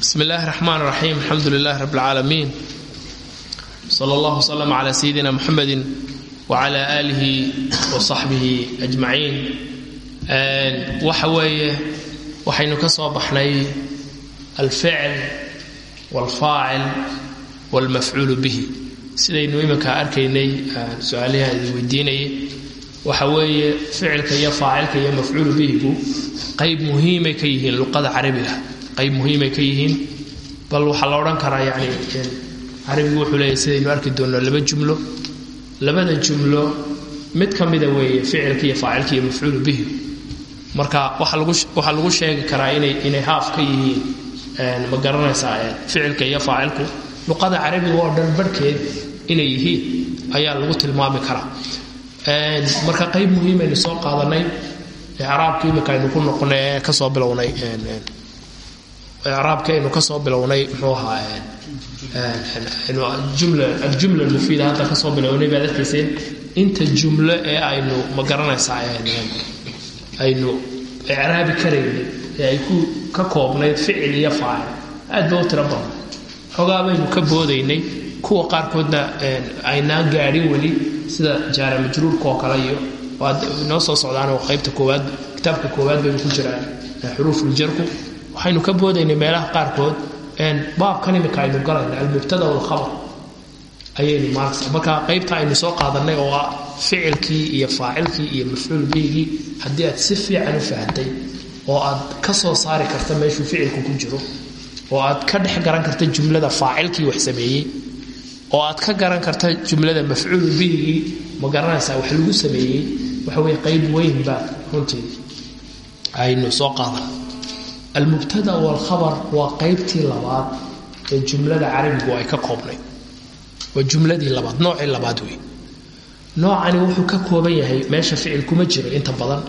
bism illaahi raxmaan raxiim alxamdu lilahi rab lcaalamiin sal allah wslm cla sayidina muxamedi wcla aalihi wasaxbihi ajmaciin waxa weeye waxaynu ka soo baxnay alficl waalfaacil waalmafcuulu bihi sidaynu iminkaa arkaynay su'aalaha idin weydiinayay waxa weeye ficilka iyo faacilka iyo mafcuulu bihigu qayb muhiimay ka yihiin luqada carabiga. Qayb muhiimay ka yihiin bal waxaa la odhan karaa yani carabigu wuxuu leeyahy sidaynu arki doonno laba jumlo. Labada jumlo mid ka mida weeye ficilka iyo faacilka iyo mafcuulu bihi marka waxaa lagu sheegi karaa inay haaf ka yihiin ma garanaysaa ficilka iyo faacilku. Luqada carabiga oo dhan barhkeed inay yihiin ayaa lagu tilmaami karaa marka qayb muhiimaynu soo qaadanay icraabka imika aynu ku noqonay ka soo bilownay icraabka aynu ka soo bilownay muxuu ahaa aljumla almufiida hadda ka soo bilownay baad arkayseen inta jumlo ee aynu ma garanaysaa aynu icraabi karaynay ee ay ku ka koobnayd ficil iyo faacil aad ba u tiro badan. Xogaa baynu ka boodaynay kuwa qaarkoodna aynaan gaadhin weli sida jaara majruurka oo kale iyo noo soo socdaanoo qaybta koowaad kitaabka koowaad baynu ku jiraan xuruufuljarku waxaynu ka boodaynay meelaha qaarkood baabkan imika aynu galayna almubtada walkhabar ayaynu maaragsa marka qaybta aynu soo qaadanay oo ah ficilkii iyo faacilkii iyo mafcuul bihigii haddii aad si fiican u fahamtay oo aad ka soo saari karta meeshuu ficilku ku jiro oo aad ka dhex garan karta jumlada faacilkii wax sameeyey oo aad ka garan karta jumlada mafcuulu bihigii ma garanaysaa wax lagu sameeyey? Waxa weye qayb weynba runtii aynu soo qaadan. Almubtada walkhabar waa qaybtii labaad ee jumlada carabigu ay ka koobnay. Waa jumladii labaad noocii labaad wey noocani wuxuu ka kooban yahay meesha ficil kuma jiro inta badan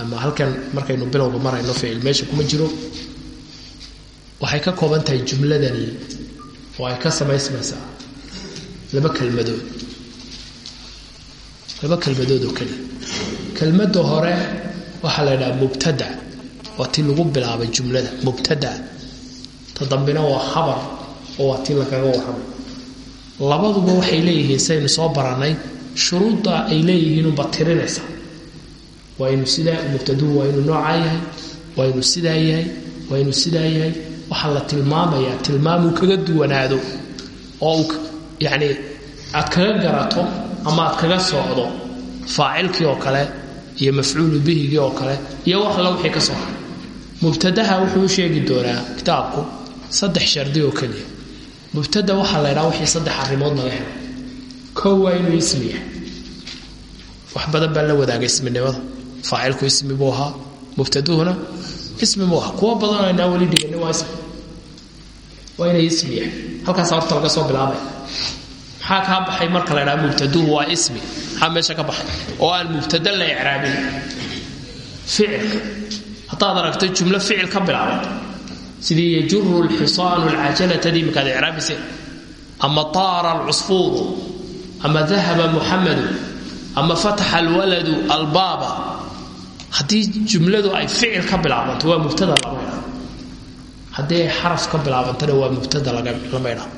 ama halkan markaynu bilowga marayno ficil meesha kuma jiro. Waxay ka kooban tahay jumladani oo ay ka samaysmaysaa laba kelmadood. Laba kelmadood oo keliya kelmadda hore waxaa la ydhaha mubtada waa tii lagu bilaabay jumlada mubtada. Ta waa khabar oo waa tii lagaga warramay labaduba waxay leeyihiin saynu soo barannay shuruudda ay leeyihiinunba tirinaysa. Waa inu sidaa mubtaduhu waa inuu noocaa yahay waa inuu sidaa yahay waa inuu sidaa yahay. Waxaa la tilmaamayaa tilmaamuu kaga duwanaado oo yacni aad kaga garato ama aad kaga socdo faacilkii oo kale iyo mafcuulu bihigii oo kale iyo wax alla wixii ka soo mubtadaha wuxuu u sheegi doonaa kitaabku saddex shardi oo keliya. Mubtada waxaa la wixii saddex arrimood laga helo. Kow waa inuu ismi yahay. Wax badan baa la wadaaga isminimada. Faacilku ismi buu ahaa mubtaduhuna ismi buu ahaa. Kuwo badan aynaa weli dhigani waa ismi. Waa inay ismi yahay halkaasa horta laga soo bilaabaya maxaa kaa baxay marka la ydhaha mubtaduhu waa ismi? Maxaa meesha ka baxay? Oo aan mubtada la icraabin. Ficilka haddaad aragto jumlo ficil ka bilaaban sidii yajuru lxisaanu lcajalatadii imikaad icraabise ama taara alcusfuuru ama dahaba muxamadu ama fataxa alwaladu albaaba. Haddii jumladu ay ficil ka bilaabanto waa mubtada lama ydhaa haddii ay xaraf ka bilaabantana waa mubtada lama ydhaa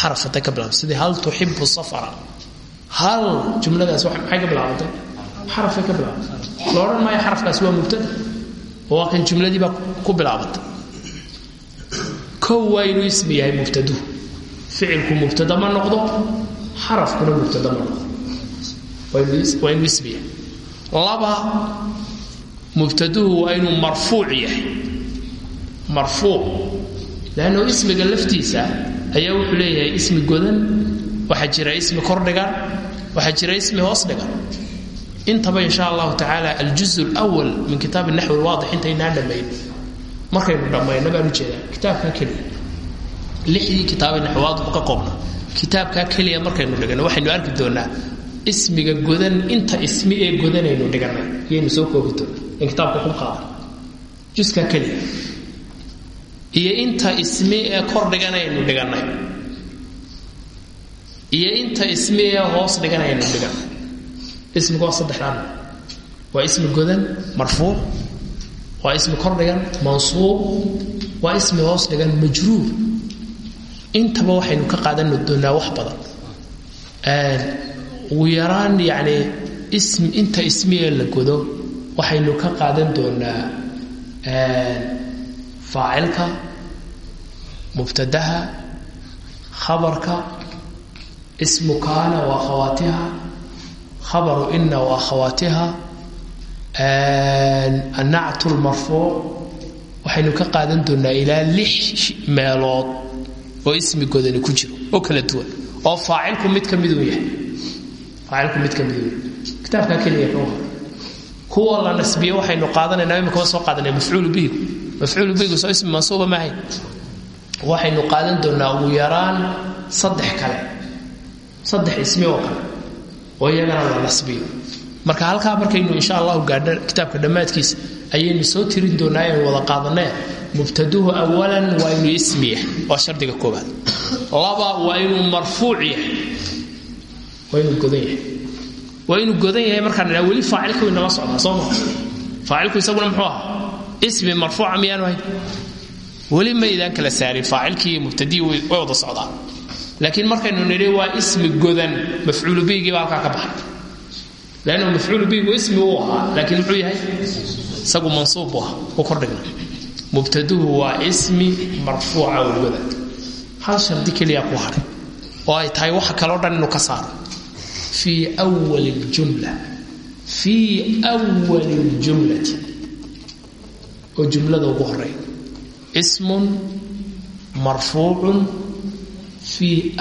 xaraf hadday ka bilaabanto sidii hal tuxibu safara? Hal jumladaas maxay ka bilaabantay xarafay ka bilaabantay la odhan maayo xarafkaasi waa mubtada? Waa kan jumladiibaa ku bilaabantay kow ismi yahay mubtaduhu ficilku mubtada ma noqdo xarafkuna mubtada ma noqdo. Waa ismi yahay. Laba mubtaduhu waa inuu marfuuc yahay marfuuc. Leanno ismiga laftiisa ayaa wuxuu leeyahay ismi godan waxaa jira ismi kordhigan waxaa jira ismi hoos dhigan intaba insha allahu tacaala aljuz lwal min kitaab naxwi lwaadix intaynaan dhammayn. Markaynu dhammayno baan u jeedaa kitaabkaa keliya. Lixdii kitaabe naxwaadku ka koobna kitaabkaa keliya markaynu dhigano waxaynu arki doonaa ismiga godan inta ismi ee godanaynu dhiganay iyaynu soo koobi in kitaabka ku qaadan juskaa keliya iyo inta ismi ee kor dhiganaynu dhiganay iyo inta ismi ee hoos dhiganaynu dhiganay ismigu waa saddexdaan. Waa ismi godan marfuuc. Waa ismi kor dhigan mansuub. Waa ismi hoos dhigan majruur. Intaba waxaynu ka qaadan doonaa wax badan. Ugu yaraan yani ism inta ismiga la godo waxaynu ka qaadan doonaa faacilka mubtadaha khabarka ismu kaana wa akhawaatiha khabaru ina wa akhawaatiha annactu lmarfuuc waxaynu ka qaadan doonaa ilaa lix meelood oo ismi godani ku jiro oo kala duwan oo faacilku mid ka miduu yahay faacilku mid ka miduu yahay kitaabkaa keliya wada kuwa la nasbiye waxaynu qaadanaynaa imika soo qaadanay mafcuulu bihigu waxaynu qaadan doonaa ugu yaraan saddex kale saddex ismi oo kale oo iyagana la nasbiyo. Marka halkaa markaynu insha allahu gaadho kitaabka dhammaadkiisa ayaynu soo tirin doonaa aynu wada qaadanee mubtaduhu awalan waa inuu ismi yahay waa koobaad laba waa inuu marfuuc yahay waa inuu godan yahay. Waa inuu godan yahay markaan ismi marfuuca miyaanu ahayn? Weli maydaan kala saarin faacilkii mubtadii way wada socdaan. Laakiin markaynu nidhi waa ismi godan mafcuulu bihigii baa halkaa ka baxay. Lannu mafcuulu bihigu ismi uu ahaa laakiin muxuu yahay? Isagu mansuub bu ah u kordhigna mubtaduhu waa ismi marfuuca godan. Hal shardi keliya ku hadhay oo ay tahay waxa kaloo dhan inuu ka saaro. Fii oo jumlada ugu horreeya ismun marfuucun fii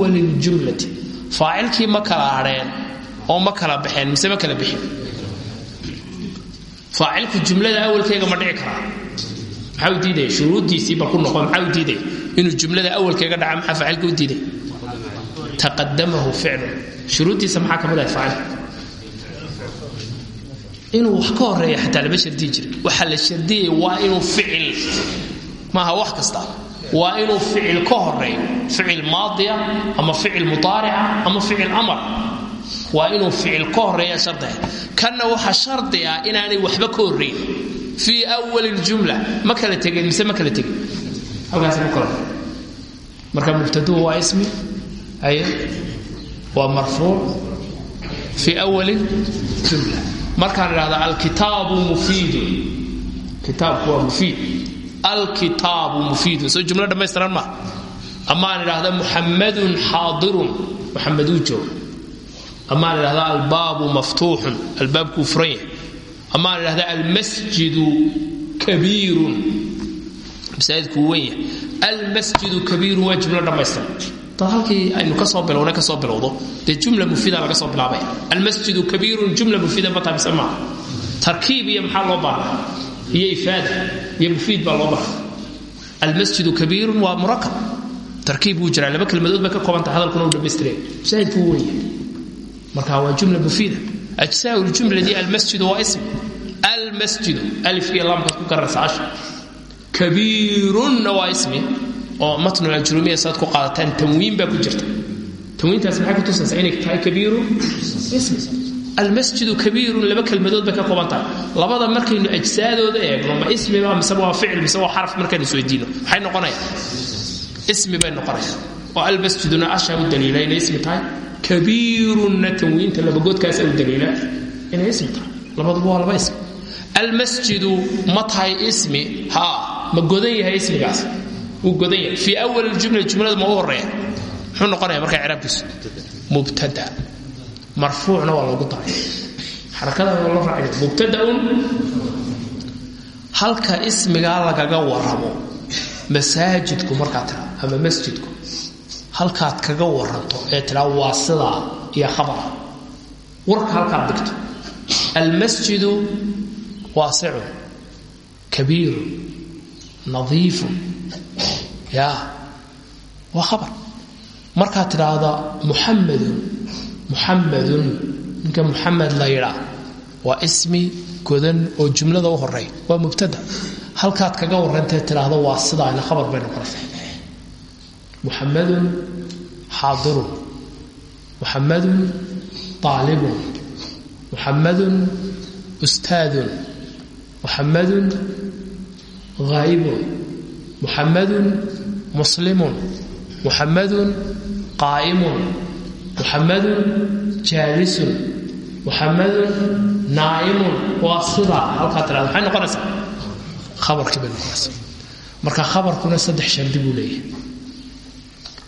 wali ljumlati faacilkii ma kala hadheen oo ma kala baxeen mise ma kala bixin. Faacilku jumlada awalkeega ma dhici karaa. Maxaa diidaya? Shuruuddiisii bal ku noqo maxaa diidaya? Inuu jumlada awalkeega dhaca maxaa faacilka u diidaya? Taqadamahu shuruuddiisa maxaa ka mid ahay faacilka inuu wax ka horreeya xataa lama shardiyi jira waxaa la shardiyaya waa inuu ficil maaha wax kasta. Waa inuu ficil ka horeeyo ficil maadiya ama ficil mudaarica ama ficil amar. Waa inuu ficil ka horreeya shardiga kanna waxaa shardi ah inaanay waxba ka horreyn fii wali ljumla. Ma kala tegeen mise ma kala tegin? Marka mubtaduhu waa ismi haye waa marfuuc fii wali jumla markaan idhahda alkitaabu mufiidun kitaabku waa mufiid. Alkitaabu mufiidun soo jumlo dhammaystiran maa amaan idhahda muxammadun xaadirun. Muxamaduu jooga amaan idhahda albaabu maftuuxun. Albaabkuu furan yahay. Amaan idhahda almasjidu kabiirun. Masaajidkuu wen yahay. Almasjidu kabiirun waa jumlo dhammaystiran halkii aynu ka soo bilowna ka soo bilowdo dee jumla mufida laga soo bilaabaya almasjidu kabiirun jumla mufida ma tahay mise maaha tarkiib iyo maxaa loo baahnaa iyo ifaada iyo mufiid baa loo baahnaa almasjidu kabiirun waa murakab tarkiib wuu jiraa. Laba kelmadood bay ka koobantahay hadalkuna uu dhammaystiraya masaajidku wuu wen yahay. Marka waa jumla mufiida. Ajsaa ljumladii almasjidu waa ism. Almasjidu alif iyo laamkaad ku garaysa asha. Kabiirunna waa ismi oo matnu ajrumiya saad ku qaadataan tanwiin baa ku jirta. Tanwiintaas maxay kutusaysaa inay tahay kabiiru? Almasjidu kabiirun laba kelmadood bay ka kooban tahay. Labada markaynu ajsaadooda eegno ma ismiba mise waa ficil mise waa xaraf markaynu isweydiino maxay noqonayaan? Ismi bay noqonayaan. Oo almasjiduna asha u daliila inay ismi tahay? Kabiirunna tanwiinta labagoodkaasa u daliila inay ismi tahay. Labaduba waa laba ismi. Almasjidu ma tahay ismi? Haa ma yahay ismigaas wuu godan yahay. Fii awal jumla jumlada ma u horreeya muxuu noqonaya markaa ciraabkiisu mubtada. Marfuucna waa loogu daray. Xarakada waa loo raacaya mubtadaun. Halka ismigaa lagaga waramo masaajidku markaa tira ama masjidku. Halkaad kaga waranto ee tiraa waa sidaa iyo khabara warka halkaad dhigto. Almasjidu waasicun kabiirun nadiifun ya waa khabar. Markaad tidhaahda muxamadun muxamadun ninka muxamed la yidhaa waa ismi godan oo jumlada u horreeya waa mubtada. Halkaad kaga warantee tidhaahda waa sidaana khabar bay noqonaysa muxamadun xaadirun. Muxamadun aalibun muxamadun ustaadun. Muxamadun haa'ibun muxamadun muslimun muxamadun qaa'imun muxamadun jaalisun muxamadun naa'imun waa sidaa halkaa maxay noqonaysaa khabarkii bay noqonaysaa marka khabarkuna saddex shardi buu leeyahay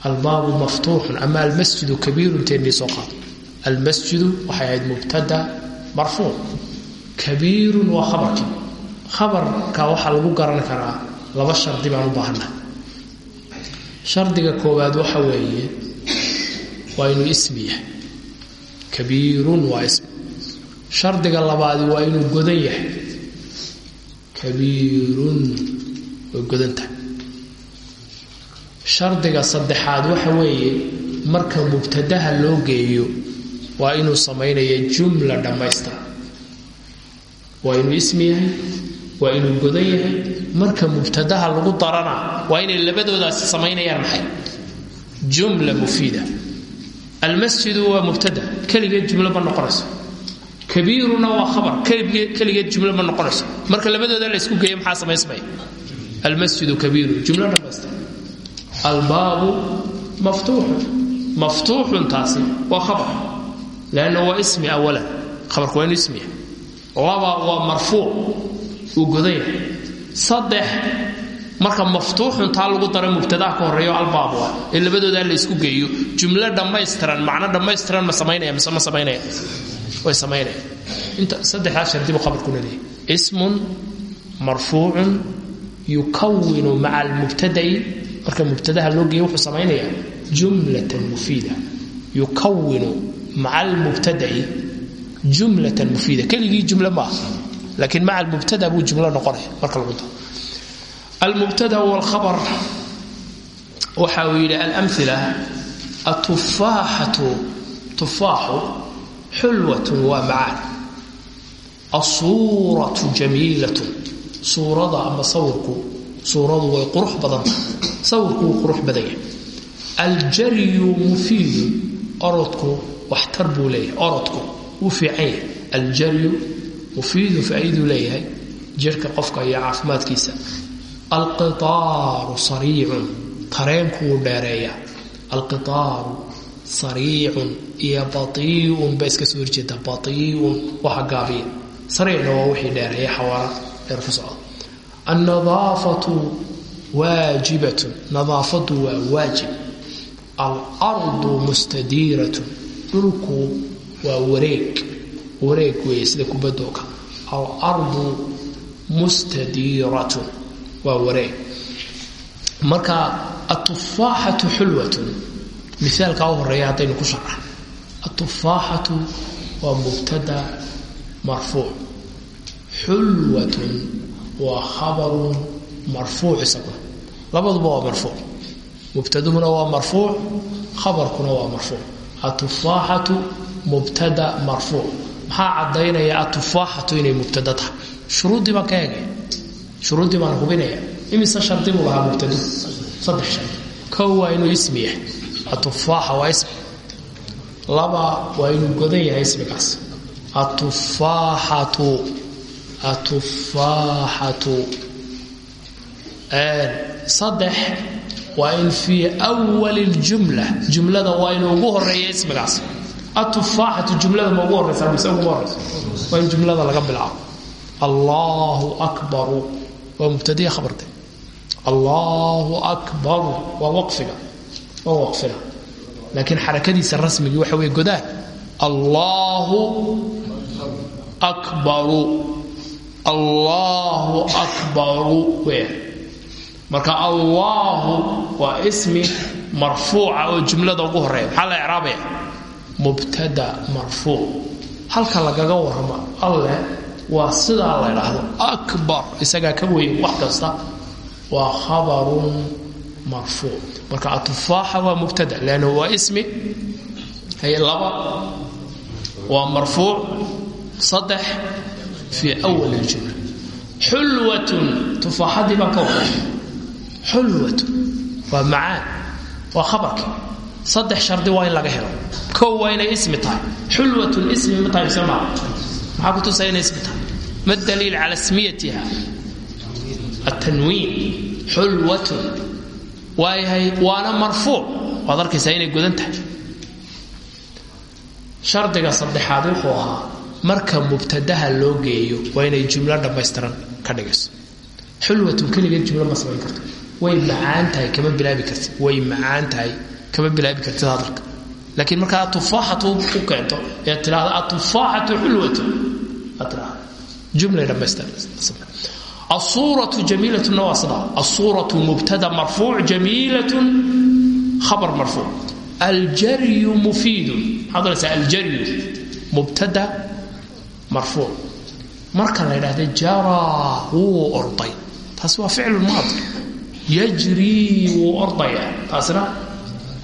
albaabu maftuuxun ama almasjidu kabiirun teennii soo almasjidu waxay ahayd mubtada marfuuc kabiirun waa khabarkii khabarka waxaa lagu garan karaa laba shardi baan u baahanaa shardiga koowaad waxa weeye waa inuu ismi yahay. Kabiirun waa ismi. Shardiga labaadi waa inuu godan yahay. Kabiirun way godan tahay. Shardiga saddexaad waxa weeye marka mubtadaha loo geeyo waa inuu samaynaya jumla dhammaystiran. Waa inuu ismi yahay waa inuu godan yahay. Marka mubtadaha lagu darana waa inay labadoodaasi samaynayaan maxay? Jumla mufiida. Almasjidu waa mubtada. Keligeed jumlo ma noqonayso. Kabiiruna waa khabar. Keligeed jumlo ma noqonayso. Marka labadooda la isku geeyo maxaa samaysmaya almasjidu kabiirun jumlo dhammaystir albaabu maftuuxun maftuuxun taasi waa khabar. Lanna waa ismi awalan khabarku waa inuu ismi yahay. Laba waa uu godan yahay saddex marka maftuuxun taa lagu daro mubtadaha ka horeeyo albaabu ah ee labadooda la isku geeyo. Jumlo dhammaystiran macno dhammaystiran ma samaynaya mise ma samaynaya. Way samaynaya. Inta saddexdaa shardi buu khabarkuna leeyahay. Ismun marfuucun yukawinu maca almubtada'i marka mubtadaha loo geeyo wuxuu samaynayaa jumlatan mufiida. Yukawinu maca almubtada'i jumlatan mufiida. Keligii jumlo ma laakiin maca almubtada buu jumlo noqonaya marka lagu daro. Almubtada walkhabar waxa uu yidhi alamila atufaaxatu tufaaxu xulwatun waa macaan. Asuuratu jamiilatun suurada ama sawirku suuradu way qurux badantahay sawirku wuu qurux badan yahay. Aljaryu mufiidun orodku waxtar buu leeyahay orodku wuu fiican yahay. Aljaryu mufiidun faa'iiduu leeyahay jirhka qofka iyo caafimaadkiisa alqitaaru sariicun tareenku wuu dheereeyaa alqitaaru sariicun iyo baiiun ba iska soo horjeeda baiiun waxa gaabiya sariicna waa wixii dheereeya xawaara dheer ku socda annadaafatu waajibatun nadaafadu waa dhulku waa wareeg wareeg weeye sida kubadoo kale alardu mustadiiratun waa wareeg. Marka atufaaxatu xulwatun. Miaalkaa u horreeya haddaynu ku sharax atufaaxatu waa mubtada marfuuc. Xulwatun waa khabarun marfuuc isaguna labaduba waa marfuuc. Mubtaduhuna waa marfuuc khabarkuna waa marfuuc. Atufaaxatu mubtada marfuuc maxaa caddaynaya atufaaxatu inay mubtada tahay. Shuruuddii baan ka egay shuruuddii baan hubinaya. Imise shardi buu lahaa mubtadu saddex shardi. Kow waa inuu ismi yahay. Atufaaxa waa ismi. Laba waa inuu godan yahay ismigaas. Atufaaxatu atufaaxatu saddex waa in fii wali ljumla jumlada waa inuu ugu horreeya ismigaas atufaaxatu jumlada ma ugu horeysa mise in jumlada laga bilaabo allahu akbaru waa mubtadiya khabarde allahu akbaru waa waqfiga waa waqfiga laakiin xarakadiisa rasmigii waxa wey godaan allahu akbaru allahu akbaru weya marka allahu waa ismi marfuuca oo jumlada ugu horreeya maxaa la icraabaya mubtada marfuuc. Halka lagaga warramo alleh waa sidaa la ydhaahdo akbar isagaa ka weyn wax kasta waa khabarun marfuuc. Marka atufaaxa waa mubtada lannu waa ismi hay laba waa marfuuc saddex fii awal ljumla xulwatun tufaaxadii baan ka waday xulwatun waa macaan waa khabarkii saddex shardi waa in laga helo. Kow waa inay ismi tahay. Xulwatun ismi ma tahay mise maa maxaa kutusaya inay ismi tahay? Ma daliil cala smiyatiha atanwiin xulwatun waayahay waana marfuuc. Waad arkaysaa inay godan tahay. Shardiga saddexaad wuxuu ahaa marka mubtadaha loo geeyo waa inay jumlo dhammaystiran ka dhigayso. Xulwatun keligeed jumlo ma samayn karto. Way macaan tahay kama bilaabi kartid. Way macaan tahay kama bilaabi kartid hadalka laakiin marka aad tufaaxatu u keento ee tiaahda atufaaxatu xulwatu. Jumladhammaystiasuuratu jamiilatuna waa sidaa asuuratu mubtada marfuuc jamiilatun khabar marfuuc. Aljaryu mufiidun maxaad odhanaysaa aljaryu mubtada marfuuc. Marka la yidhahda jaraa wuu orday. Taasi waa ficlu maadi yajrii wuu ordaya taasina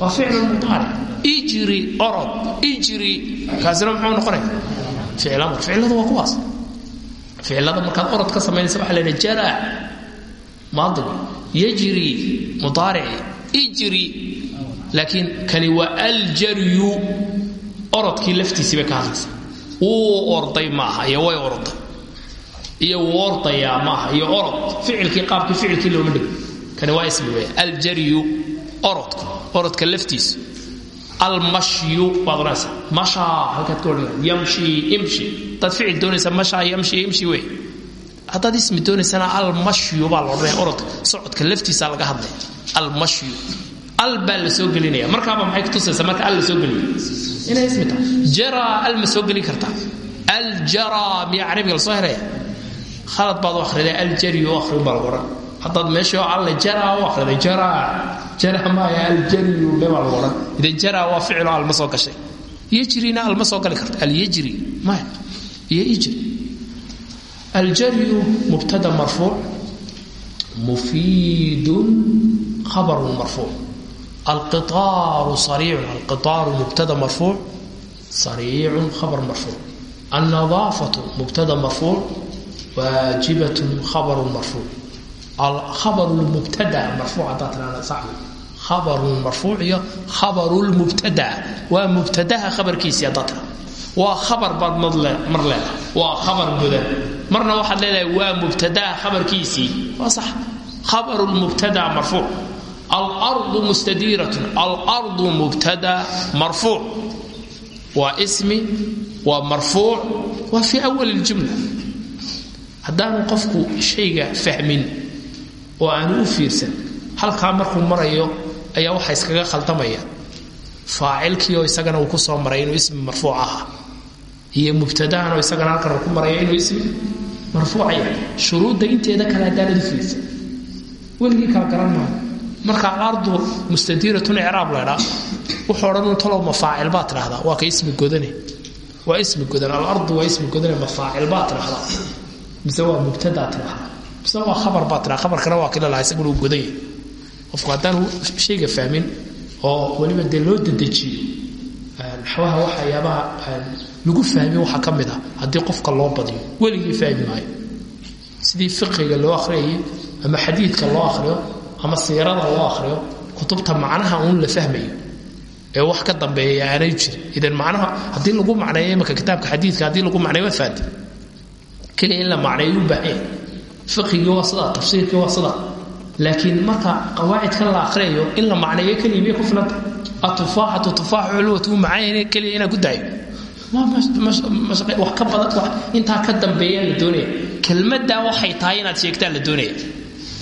waa ficlu mudaaric ijri orod ijri kaasina muxuu noqonaya ficil amar ficiladu waa kuwaas ficilada markaad orod ka samaynaysa waxa la yidhaha jaraa maadigu yajri mudaarici ijri laakiin kani waa aljaryu orodkii laftiisii bay ka hadlaysa wuu orday maaha iyo way orday iyo wuu ordayaa maaha iyo orod ficilkii qaabkii ficilkii looma dhigo kani waa ismi weya aljaryu orodku orodka laftiisa almashyu baad odhanaysa mashaa halkaad ka yamshi imshi. Haddaad ficil doonaysa mashaa yamshi imshi wey. Haddaad ismi doonaysana almashyu baa la odhanaya orodka. Socodka laftiisa laga hadlaya almashyu. Al baa soo gelinaya. Markaaba maxay kutusaysaa marka al soo geliyo. Inay ismi tahay. Jaraa al ma soo gelin kartaa. Aljaraa miyaa carabiga la soo heraya baad u akhriday. Aljari u akhrin baa lagu odhan haddaad meeshao alle jaraa u akhriday jaraa jmaaljrwaa ficil alma soo gashay. Yjrina alma soo gali karta. Alyjri maya yjri aljaryu mubtada marfuuc mufiidun khabarun marfuuc. Alqiaaru sariicun. Alqiaaru mubtada marfuuc sariicun khabar marfuuc. Alnadaafatu mubtada marfuuc waajibatun khabarun marfuuc. Alkhabar lmubtada marfuuc haddaa tiaana saxwi abarun marfuuc iyo khabarulmubtada waa mubtadaha khabarkiisiya dadka waa khabar baad mar leedahay. Waa khabar gudan marna waxaad leedahay waa mubtadaha khabarkiisii. Waa sax. Khabarulmubtada marfuuc. Alardu mustadiiratun. Alardu mubtada marfuuc. Waa ismi waa marfuuc waa fii awal iljumla haddaanu qofku shayga fahmin oo ayaa waxa iskaga khaldamaya. Faacilkii oo isagana uu ku soo maray inuu ismi marfuuc ahaa. Iyo mubtadahan isagana halkan ku maraya inuu ismi marfuuca yahay. Shuruudda inteeda kale haddaanad u fiirsan weligii kala garan maayo marka alardu mustadiiratun icraab laydhaa wuxuu odhan talow mafaacil baa tidhahdaa waa ka ismi godane. Waa ismi godan alardu waa ismi godane mafaacil baa tidhahdaa mise waa mubtadaa tidhahdaa mise waa khabar baa tidhahdaa khabarkana waa kila lahaa isaguna uu qofku haddaanu shayga fahmin oo weliba dee loo dedejiyo naxwaha waxyaabaha lagu fahmi waxaa ka mid ah haddii qofka loo badiyo weligii fahmi maayo. Sidii fiqiga loo akhriyayay ama xadiidka loo akhriyo ama siirada loo akhriyo kutubta macnaha uun la fahmayo. Ee wax ka dambeeya aanay jirin. Idan macnaha haddii lagu macneeyo imaka kitaabka xadiidka haddii lagu macneeyo waa faati keliya in la macneeyo u baahan yahay. Fiqigii waa sidaa tafsiirkii waa sidaa laakiin marka qawaacidkan la akhriyayo in la macneeyo miyay ku filanta atufaaxatu tufaaxu culwatu u macaan keliya inaan ku daayo wax ka dambeeyaa doonaya. Kelmaddaa waxay tahay inaad sheegtaa la doonaya.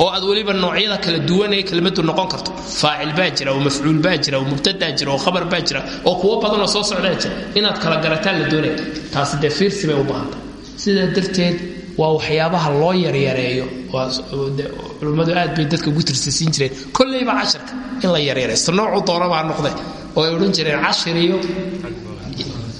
Oo aad weliba noocyada kala duwan ee kelmadu noqon karto. Faacil baa oo mafcuul baa oo mubtadaa jira oo khabar baa oo kuwo badanoo soo socdaa jira. Inaad kala garataan la doonaya. Taasi dee bay u baahanta sidaa darteed waa waxyaabaha loo yaryareeyo culimmadu aad bay dadka ugu tirsasiin jireen. Kolleyba casharka in la yaryaraysto noocu doonabaa noqde oo ay odhan jireen cashir iyo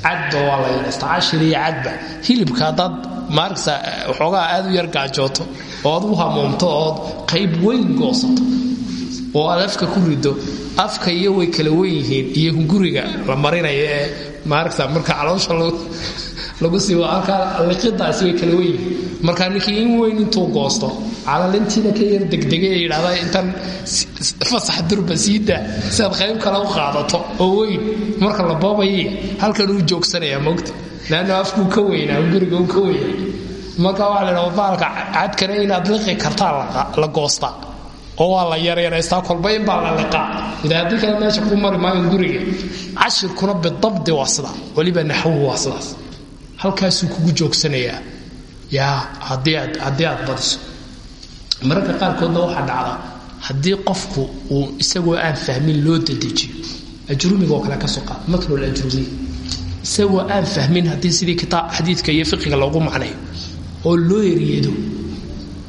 cadba waa la yaraysta cashir iyo cadba. Hilibka haddaad maaragta waxoogaa aad u yar gaajooto oo ad u hamoomto ood qayb weyn goosato oo aad afka ku rido afka iyo way kala wen yihiin iyo hunguriga la marinayo ee maaragta marka caloosha lagu sii halkaa liqidaasi way kala wen yihiin marka ninkii in weyn intuu goosto calalintiina ka yar degdege ee intan fasax durba siida si aad qayb u qaadato oo weyn. Marka la boobayay halkan uu joogsanaya mogta leanna afkuu ka weynaa hunguriga uu ka weynaa. Marka waxa la dhaha baalka cadkana inaad liqi kartaa la goostaa oo waa la yaryaraystaa kolba in baa la liqaa. Ida haddii meesha ku mari maayo guriga cashirkuna bidabdi waa sidaa weliba naxwuhu halkaasuu kugu joogsanayaa yaa haddii aad haddii aad badiso. Mararka qaarkoodna waxaa dhacda haddii qofku uu isagoo aan fahmin loo dadejiyo ajrumiga oo kale ka soo qaad matlul ajrumiya isagoo aan fahmin haddii sidii kitaab xadiidka iyo fiqiga loogu macnayo oo loo eryeedo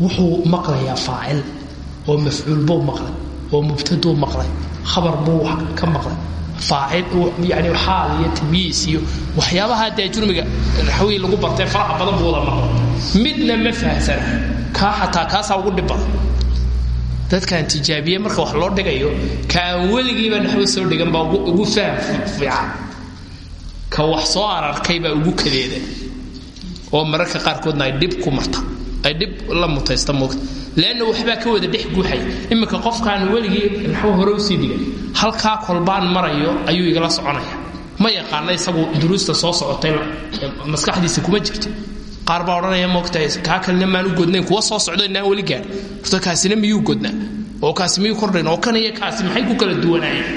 wuxuu maqlayaa faacil oo mafcuul buu maqlay oo mubtaduu maqlay khabar buu ka maqlay faacil yani xaal iyo tamyiis iyo waxyaabaha dee ajrumiga naxwii lagu bartay faraha badan buu wada maqlay. Midna ma fahamsana kaa xataa kaasaa ugu dhib badan. Dadkaan marka wax loo dhigayo ka aan weligiiba soo dhigan baa ugu faham fiican ka wax soo ararkay baa ugu kadeeda oo mararka qaarkoodna ay dhib ku marta. Ay dhib la mutaysta moogta leanna waxbaa ka wada dhex guuxay iminka qofkaan weligii naxwo hore u sii dhigay halkaa kolbaan marayo ayuu igala soconaya ma yaqaana isagu duruusta soo socotay maskaxdiisa kuma jirto qaar baa odhanaya moogtahay kaa kalena maan u godnayn kuwa soo socdo inaan weli gaar horta kaasina miyuu godnaa oo kaasi miyuu kordhayn oo kan iyo kaasi maxay ku kala duwanaayeen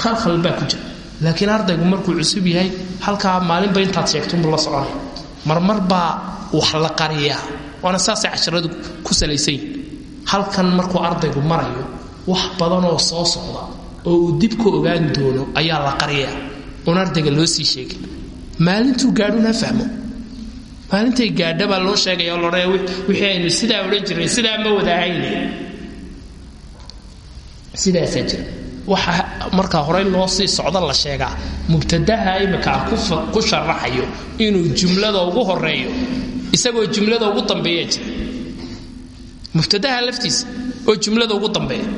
khalkhal baa ku jira laakiin ardaygu markuu cusub yahay halkaa maalinba intaad sheegtunbuu la soconaya marmar baa wax la qariyaa waana saasay casharadu ku salaysan yihiin halkan markuu ardaygu marayo wax badanoo soo socda oo uu dib ka ogaan doono ayaa la qariyaa oon ardayga loo sii sheegin. Maalintuu gaadhuna fahmo. Maalintay gaadha baa loo sheegaya oo loodhanaya wixii aynu sidaa odhan jirnay sidaa ma wadahayne sidaasaa jira. Waxa marka horey loo sii socdo la sheegaa. Mubtadaha imika ku sharaxayo inuu jumlada ugu horeeyo isagoo jumlada ugu dambeeya jira. Mubtadaha laftiisa oo jumlada ugu dambeeya.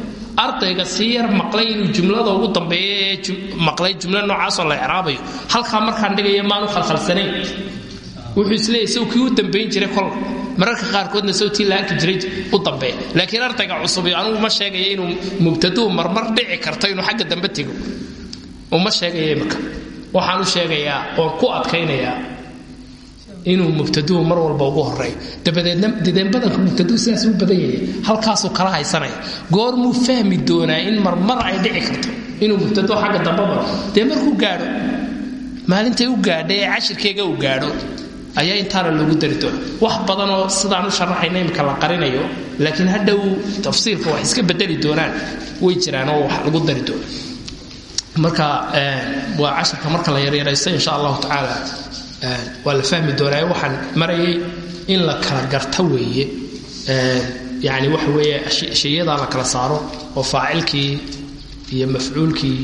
Ardayga sii yar maqlay inuu jumlada ugu dambeeya ee maqlay jumla noocaasoo la icraabayo. Halkaa markaan dhigaya maanu khalkhalsanayn. Wuxuu isleeyahy saw kii u dambayn jiray kol. Mararka qaarkoodna sawtii la arki jiray u dambeeya. Laakiin ardayga cusub anugu ma sheegaya inuu mubtaduu marmar dhici karto inuu xagga dambe tego uma sheegaya imika waxaan u sheegayaa oon ku adkaynayaa inuu mubtaduhu mar walba ugu horeeyo dabadeedna dadeen badanka mubtaduu sidaas u badan yahay. Halkaasuu kala haysanaya. Goormuu fahmi doonaa in marmar ay dhici karto? Inuu mubtaduu xagga dambe maro dee markuu gaadho maalintay u gaadha ee cashirkeega uu gaadho ayaa intaana loogu dari doona wax badanoo sidaan u sharaxayna imika la qarinayo laakiin hadhow tafsiirka wax iska bedeli doonaan way jiraan oo wax lagu dari doona marka waa cashirka marka la yaryaraysta insha allahu tacaala waa la fahmi doonaa waxaan marayay in la kala garta weeye. Yani waxa weeye shayadaa la kala saaro oo faacilkii iyo mafcuulkii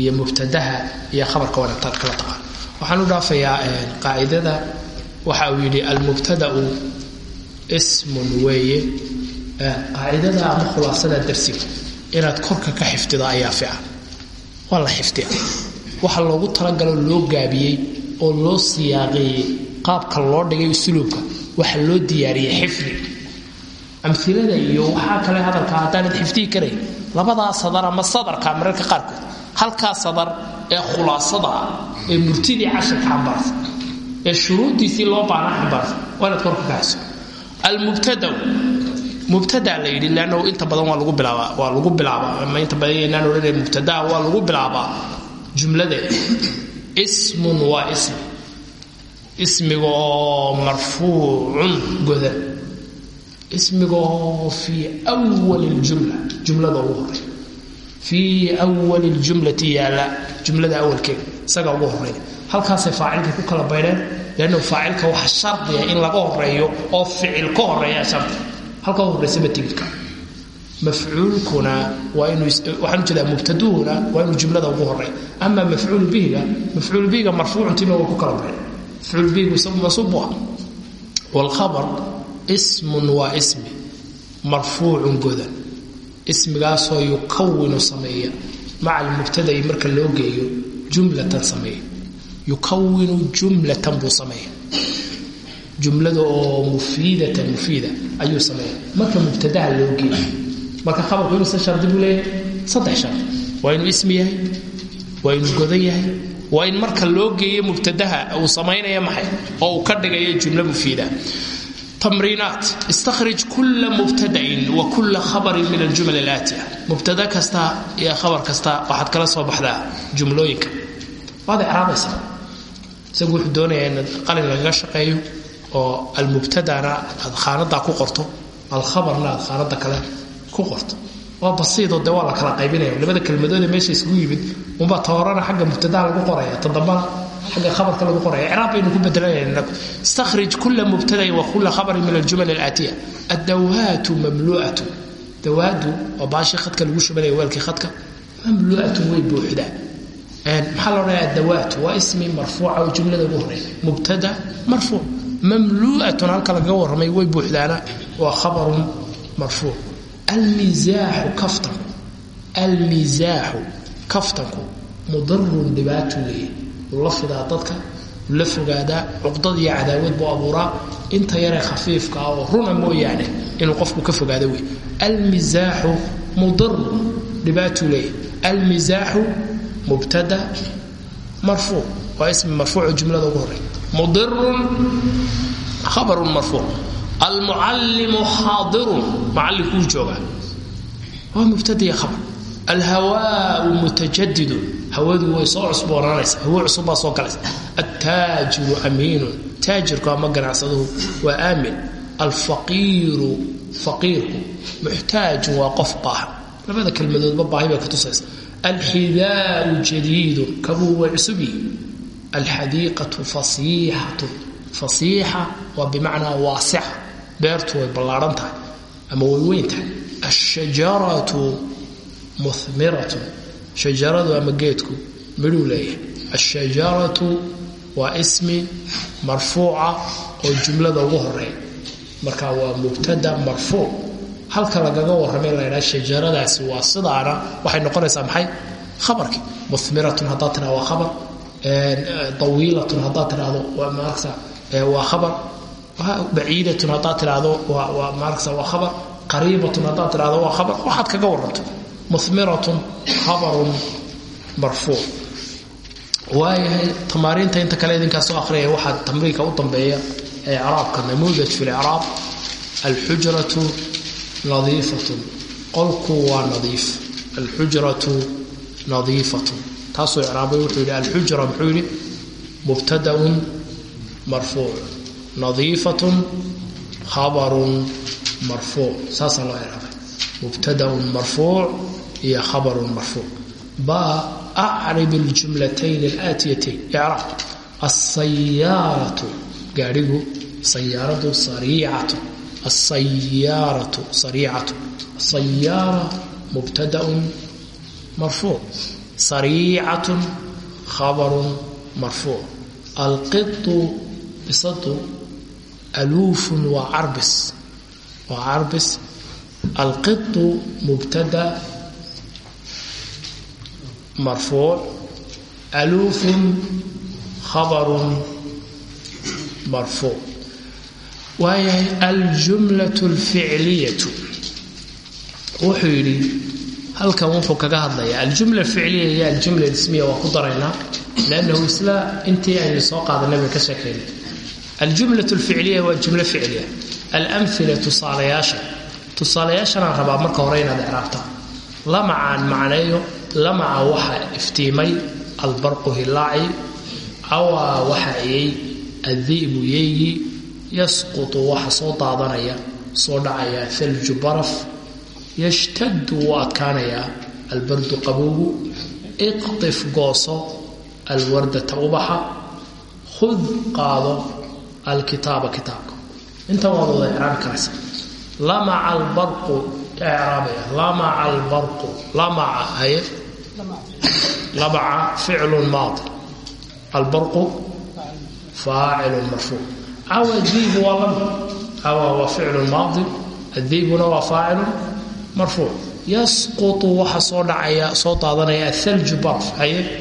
iyo mubtadaha iyo khabarka wanaagta kala taqaan waxaan u dhaafayaa qaacidada waxa uu yidhi almubtadau ismun weeye. Qaacidada ama khulaasada darsiga inaad korka ka xifdida ayaa fiican. Waa la xifdiya waxa loogu talagalo loo gaabiyey oo loo siyaaqeeyey qaabka loo dhigay usuluubka waxa loo diyaariyey xifdi. Amilada iyo waxaa kale hadalka haddaanad xifdihi karayn labadaa sadar ama sadarka mararka qaarkood halkaa sadar ee khulaasada ah ee murtidii cashirka xambaarsan ee shuruuddiisii loo baana xambaarsan waa inaad korka ka hayso. Almubtadau mubtada la yidhi leannahu inta badan waa lagu bilaabaa waa lagu bilaabaa ama inta badan yaynaan odhanay mubtadaa waa lagu bilaabaa. Jumlade ismun waa ismi. Ismiga oo marfuucun godan ismiga oo fii wali ljumla jumlada ugu horey fii wali ljumlati yaalla. Jumlada awalkeeda isaga ugu horreeya halkaasay faacilka ku kala baydheen leannu faacilka waxa shardiya in laga horeeyo oo ficil ka horreeya shardi halka horeysa ma tegi karo mafcuulkuna waa inuu waxaan u jeedaa mubtaduhuna waa inuu jumlada ugu horreeya ama mafcuul bihiga mafcuul bihiga marfuucuntima waa ku kala baydheen mafcuul bihigu isagu mansuub bu ah. Ismun waa ismi marfuucun godan ismigaasoo yukawinu sameeya. Maca almubtada'i marka loo geeyo jumlatan sameeya. Yukawinu jumlatan buu sameeya. Jumlada oo mufiidatan mufiida ayuu sameeya. Marka mubtadaha loo geeyo marka khabarku inuusan shardi buu leeyahay saddex shardi. Waa inuu ismi yahay waa inuu godan yahay waa in marka loo geeyo mubtadaha uu samaynaya maxay oo uu ka dhigayo jumlo mufiida tamriinaat istakhrij kula mubtadain wa kula khabarin min aljumal alaatiya. Mubtada kasta iyo khabar kasta waxaad kala soo baxdaa jumlooyinka. Waad icraabaysaa. Isagu wuxuu doonayaa in qalin lagaga shaqeeyo oo almubtadana aad khaanadaa ku qorto alkhabarna aad khaanada kale ku qorto waa basiidoo dee waa la kala qaybinaya labada kelmadoode meesha isugu yimid unbaa toorana xagga mubtadaha lagu qoraya todambana xagga khabarka lagu qoraya. Icraab baynu ku bedelanayna istakhrij kula mubtadain wa kula khabarin min aljumal alaatiya addawaatu mamlu'atu dawaadu waa baashii khadka lagu shubanaya weelkii khadka. Mamlu'atu way buuxdaa. Maxaa la odhanaya addawaatu waa ismi marfuuca oo jumlada ugu horreeya mubtada marfuuc. Mamlu'atun halka lagaga warramay way buuxdaana. Waa khabarun marfuuc almizaaxu kaftanku almizaaxu kaftanku mudarun dhibaatuu leeyahy wuu la fidaa dadka la fogaadaa cuqdad cadaawad buu abuuraa. Inta yaree khafiifka ah oo runa mooyaane inuu qofku ka fogaado wey almizaaxu mudarun dhibaatuu leeyahy almizaaxu mubtada marfuuc waa ismi marfuuco jumlada ugu horey mudirun khabarun marfuuc almucallimu xaadirun macallinkuu joogaa. Waa mubtada iyo khabar. Alhawaau mutajadidun hawadu way soo cusboonaanaysa hawo cusub baa soo galaysa. Altaajiru amiinun taajirku ama ganacsaduhu waa aamin. Alfaqiiru faqiirku. Muxtaajun waa qof baahan. Labada kelmadoodba baahi bay kutusaysa alxidaau jadiidun. Kabuu way cusub yihi alxadiiqatu fasiixatun fasiixa waa bimacnaa waasica beertu way ballaadhan tahay ama way weyn tahay. Ashajaratu muhmiratun shajaradu ama geedku midhuu leeyahay. Ashajaratu waa ismi marfuuca oo jumlada ugu horreeya marka waa mubtada marfuuc. Halka lagaga warramay laydhaha shajaradaasi waa sidaana waxay noqonaysaa maxay? Khabarkii. Muhmiratun haddaad tidhahdo waa khabar. Awiilatun haddaad tidhahdo waa maaragta waa khabar baciidatun haddaad tidhahdo waa maaragta waa khabar. Qariibatun haddaad tidhahdo waa khabar. Waxaad kaga warranto. Muhmiratun khabarun marfuuc. Waayahay tamaariinta inta kale idinkaa soo akhriyaya waxaa tamriinka u dambeeya ee icraabka namuudaj fi licraab alxujratu nadiifatun. Qolku waa nadiif. Alxujratu nadiifatun. Taasuu icraabay wuxuu yidhi alxujra muxuu yidhi mubtadaun marfuuc nadiifatun khabarun marfuuc saasaa loo icraabay mubtadaun marfuuc iyo khabarun marfuuc baa acrib اljumlatayn alaatiyatayn icraab asayaaratu gaadhigu sayaaradu sariicatu asayaaratu sariicatu sayaara mubtadaun marfuuc sariicatun khabarun marfuuc alqitu bisadu aluufun waa carbis waa carbis alqitu mubtada marfuuc aluufun khabarun marfuuc waayahay aljumlatu alficliyatu wuxuu yidhi halkan wuxuu kaga hadlayaa aljumla ficliya iyo aljumla ismiya waa ku daraynaa lannahu isla intii aynu soo qaadanay bay ka sheekaynay aljumlatu alficliya waa jumlo ficliya alamila tusaalayaasha tusaalayaashanaan rabaa marka hore inaad icraabtaa lamacaan macneeyo lamaca waxaa iftiimay albarqu hilaaci cawaa waxa iyey addi'bu yeeyi yasqutu waxa soo daadanaya soo dhacaya thalju baraf yashtadu wuu adkaanayaa albardu qabowgu iqtif gooso alwardata ubaxa khud alkitaaba kitaabka. Inta waad wada icraabi karaysa lamaca albarqu icraabaya. Lamaca albarqu lamaca haye? Lamaca ficlun maadi. Albarqu faacilun marfuuc. Cawa diibu waa lami cawa waa ficlun maadi. Addiibuna waa faacilun marfuuc. Yasqutu waxa soo dhacaya soo daadanaya athalju barf haye